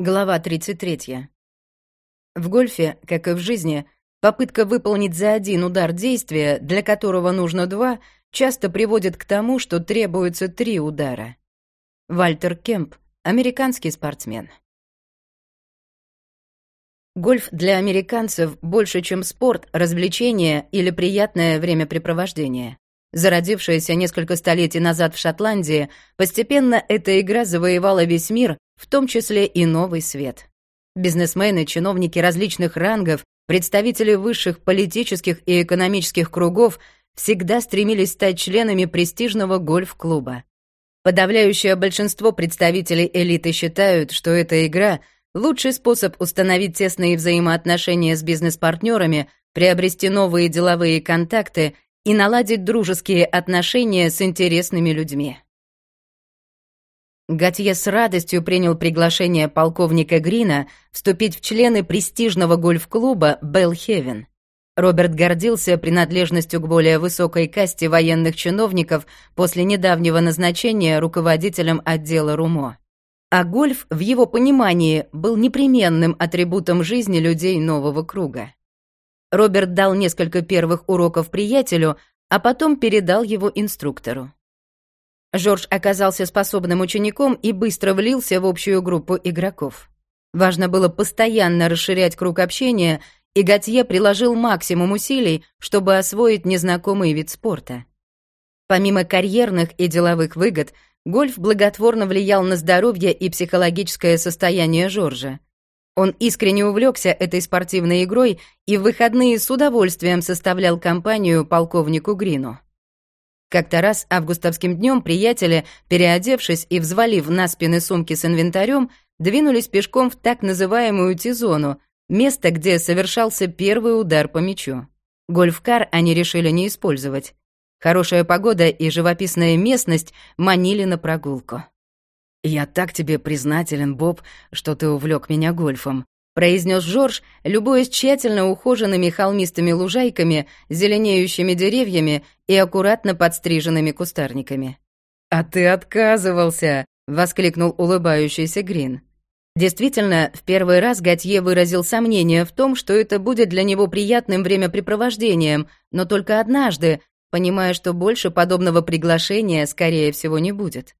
Глава 33. В гольфе, как и в жизни, попытка выполнить за один удар действия, для которого нужно два, часто приводит к тому, что требуется три удара. Вальтер Кемп, американский спортсмен. Гольф для американцев больше, чем спорт, развлечение или приятное времяпрепровождение. Зародившаяся несколько столетий назад в Шотландии, постепенно эта игра завоевала весь мир, в том числе и новый свет. Бизнесмены, чиновники различных рангов, представители высших политических и экономических кругов всегда стремились стать членами престижного гольф-клуба. Подавляющее большинство представителей элиты считают, что эта игра — лучший способ установить тесные взаимоотношения с бизнес-партнерами, приобрести новые деловые контакты и наладить дружеские отношения с интересными людьми. Готье с радостью принял приглашение полковника Грина вступить в члены престижного гольф-клуба «Белл-Хевен». Роберт гордился принадлежностью к более высокой касте военных чиновников после недавнего назначения руководителем отдела РУМО. А гольф, в его понимании, был непременным атрибутом жизни людей нового круга. Роберт дал несколько первых уроков приятелю, а потом передал его инструктору. Жорж оказался способным учеником и быстро влился в общую группу игроков. Важно было постоянно расширять круг общения, и Готье приложил максимум усилий, чтобы освоить незнакомый вид спорта. Помимо карьерных и деловых выгод, гольф благотворно влиял на здоровье и психологическое состояние Жоржа. Он искренне увлекся этой спортивной игрой и в выходные с удовольствием составлял компанию полковнику Грину. Как-то раз августовским днем приятели, переодевшись и взвалив на спины сумки с инвентарем, двинулись пешком в так называемую Тизону, место, где совершался первый удар по мячу. Гольфкар они решили не использовать. Хорошая погода и живописная местность манили на прогулку. «Я так тебе признателен, Боб, что ты увлек меня гольфом», произнес Жорж, любуясь тщательно ухоженными холмистыми лужайками, зеленеющими деревьями и аккуратно подстриженными кустарниками. «А ты отказывался!» — воскликнул улыбающийся Грин. Действительно, в первый раз Готье выразил сомнение в том, что это будет для него приятным времяпрепровождением, но только однажды, понимая, что больше подобного приглашения, скорее всего, не будет.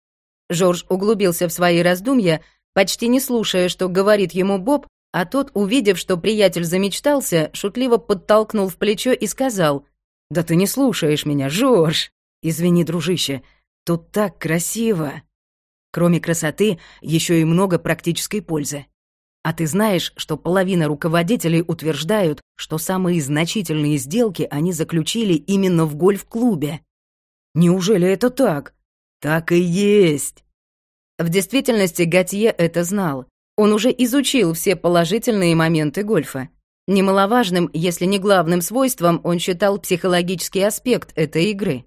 Жорж углубился в свои раздумья, почти не слушая, что говорит ему Боб, а тот, увидев, что приятель замечтался, шутливо подтолкнул в плечо и сказал, «Да ты не слушаешь меня, Жорж!» «Извини, дружище, тут так красиво!» Кроме красоты, еще и много практической пользы. А ты знаешь, что половина руководителей утверждают, что самые значительные сделки они заключили именно в гольф-клубе. Неужели это так? Так и есть. В действительности Готье это знал. Он уже изучил все положительные моменты гольфа. Немаловажным, если не главным свойством, он считал психологический аспект этой игры.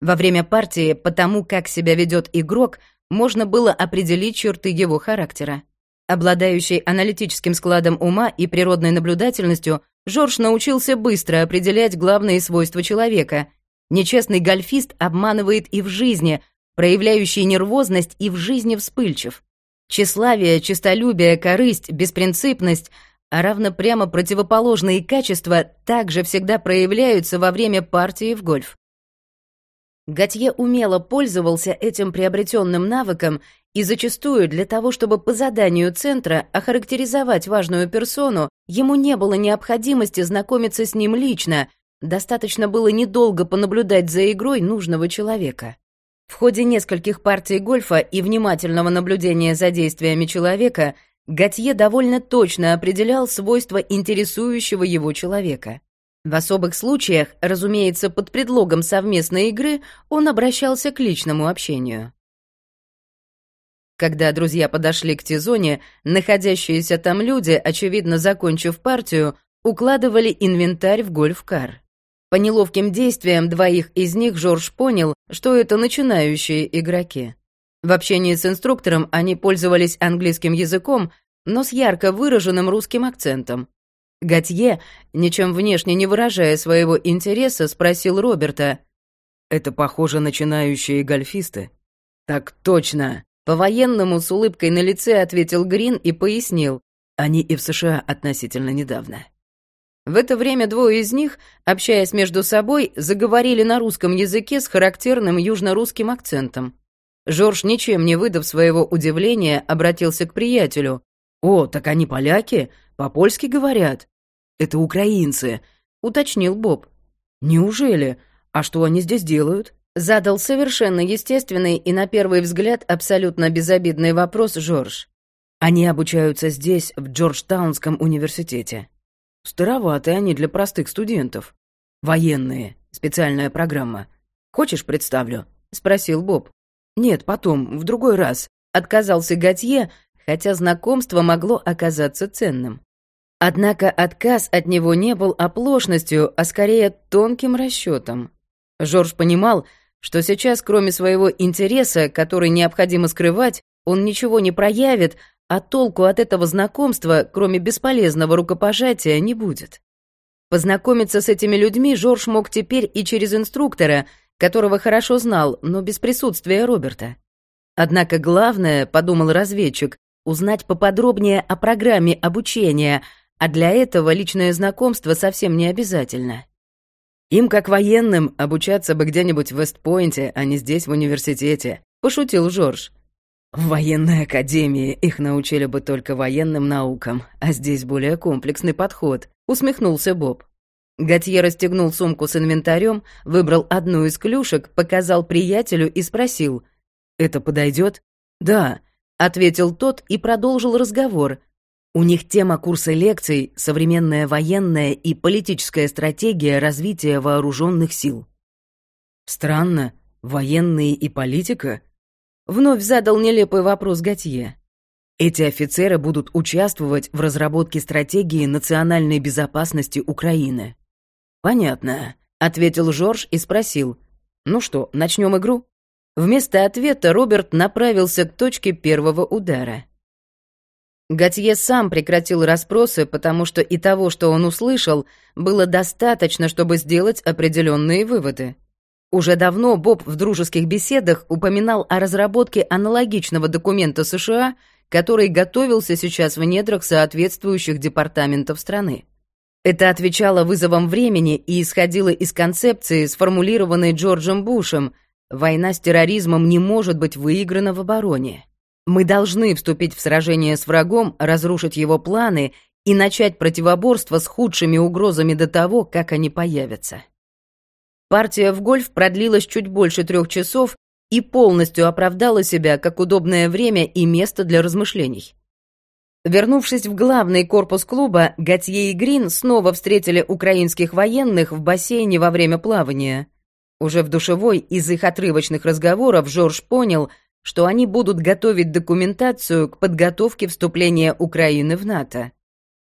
Во время партии, потому как себя ведет игрок, можно было определить черты его характера. Обладающий аналитическим складом ума и природной наблюдательностью, Жорж научился быстро определять главные свойства человека. Нечестный гольфист обманывает и в жизни, проявляющий нервозность и в жизни вспыльчив. Тщеславие, честолюбие, корысть, беспринципность, а равно прямо противоположные качества также всегда проявляются во время партии в гольф. Готье умело пользовался этим приобретенным навыком и зачастую для того, чтобы по заданию центра охарактеризовать важную персону, ему не было необходимости знакомиться с ним лично, достаточно было недолго понаблюдать за игрой нужного человека. В ходе нескольких партий гольфа и внимательного наблюдения за действиями человека Готье довольно точно определял свойства интересующего его человека. В особых случаях, разумеется, под предлогом совместной игры, он обращался к личному общению. Когда друзья подошли к Тизоне, находящиеся там люди, очевидно закончив партию, укладывали инвентарь в гольф-кар. По неловким действиям двоих из них Жорж понял, что это начинающие игроки. В общении с инструктором они пользовались английским языком, но с ярко выраженным русским акцентом. Готье, ничем внешне не выражая своего интереса, спросил Роберта. «Это похоже начинающие гольфисты?» «Так точно!» По-военному с улыбкой на лице ответил Грин и пояснил. Они и в США относительно недавно. В это время двое из них, общаясь между собой, заговорили на русском языке с характерным южно-русским акцентом. Жорж, ничем не выдав своего удивления, обратился к приятелю. «О, так они поляки? По-польски говорят?» «Это украинцы», — уточнил Боб. «Неужели? А что они здесь делают?» Задал совершенно естественный и, на первый взгляд, абсолютно безобидный вопрос Жорж. «Они обучаются здесь, в Джорджтаунском университете. Староваты они для простых студентов. Военные, специальная программа. Хочешь, представлю?» — спросил Боб. «Нет, потом, в другой раз», — отказался Готье, хотя знакомство могло оказаться ценным. Однако отказ от него не был оплошностью, а скорее тонким расчетом. Жорж понимал, что сейчас, кроме своего интереса, который необходимо скрывать, он ничего не проявит, а толку от этого знакомства, кроме бесполезного рукопожатия, не будет. Познакомиться с этими людьми Жорж мог теперь и через инструктора, которого хорошо знал, но без присутствия Роберта. Однако главное, подумал разведчик, узнать поподробнее о программе обучения, а для этого личное знакомство совсем не обязательно. Им, как военным, обучаться бы где-нибудь в Вестпойнте, а не здесь, в университете, пошутил Жорж. В военной академии их научили бы только военным наукам, а здесь более комплексный подход, усмехнулся Боб. Готье расстегнул сумку с инвентарем, выбрал одну из клюшек, показал приятелю и спросил: "Это подойдет? "Да", ответил тот и продолжил разговор. У них тема курса лекций «Современная военная и политическая стратегия развития вооруженных сил». Странно, военные и политика? Вновь задал нелепый вопрос Готье. Эти офицеры будут участвовать в разработке стратегии национальной безопасности Украины. Понятно, ответил Жорж и спросил. Ну что, начнем игру? Вместо ответа Роберт направился к точке первого удара. Готье сам прекратил расспросы, потому что и того, что он услышал, было достаточно, чтобы сделать определенные выводы. Уже давно Боб в дружеских беседах упоминал о разработке аналогичного документа США, который готовился сейчас в недрах соответствующих департаментов страны. Это отвечало вызовам времени и исходило из концепции, сформулированной Джорджем Бушем «Война с терроризмом не может быть выиграна в обороне». Мы должны вступить в сражение с врагом, разрушить его планы и начать противоборство с худшими угрозами до того, как они появятся. Партия в гольф продлилась чуть больше трех часов и полностью оправдала себя как удобное время и место для размышлений. Вернувшись в главный корпус клуба, Готье и Грин снова встретили украинских военных в бассейне во время плавания. Уже в душевой из их отрывочных разговоров Жорж понял — что они будут готовить документацию к подготовке вступления Украины в НАТО.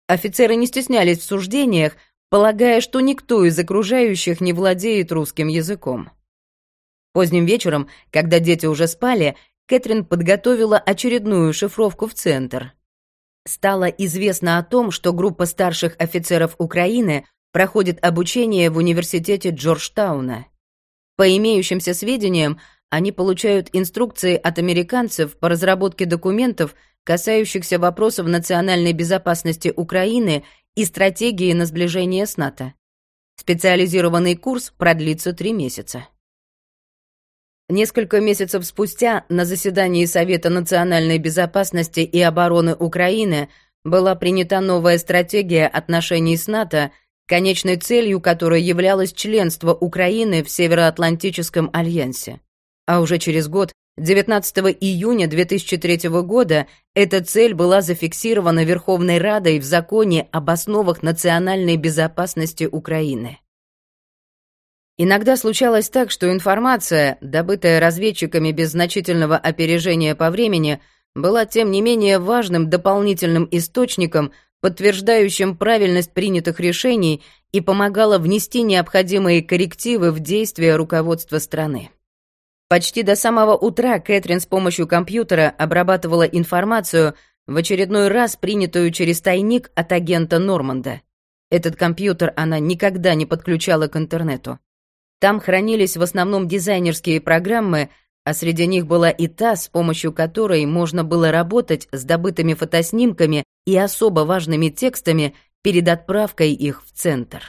Офицеры не стеснялись в суждениях, полагая, что никто из окружающих не владеет русским языком. Поздним вечером, когда дети уже спали, Кэтрин подготовила очередную шифровку в центр. Стало известно о том, что группа старших офицеров Украины проходит обучение в университете Джорджтауна. По имеющимся сведениям, они получают инструкции от американцев по разработке документов, касающихся вопросов национальной безопасности Украины и стратегии на сближение с НАТО. Специализированный курс продлится три месяца. Несколько месяцев спустя на заседании Совета национальной безопасности и обороны Украины была принята новая стратегия отношений с НАТО, конечной целью которой являлось членство Украины в Североатлантическом альянсе а уже через год, 19 июня 2003 года, эта цель была зафиксирована Верховной Радой в законе об основах национальной безопасности Украины. Иногда случалось так, что информация, добытая разведчиками без значительного опережения по времени, была тем не менее важным дополнительным источником, подтверждающим правильность принятых решений и помогала внести необходимые коррективы в действия руководства страны. Почти до самого утра Кэтрин с помощью компьютера обрабатывала информацию, в очередной раз принятую через тайник от агента Норманда. Этот компьютер она никогда не подключала к интернету. Там хранились в основном дизайнерские программы, а среди них была и та, с помощью которой можно было работать с добытыми фотоснимками и особо важными текстами перед отправкой их в центр.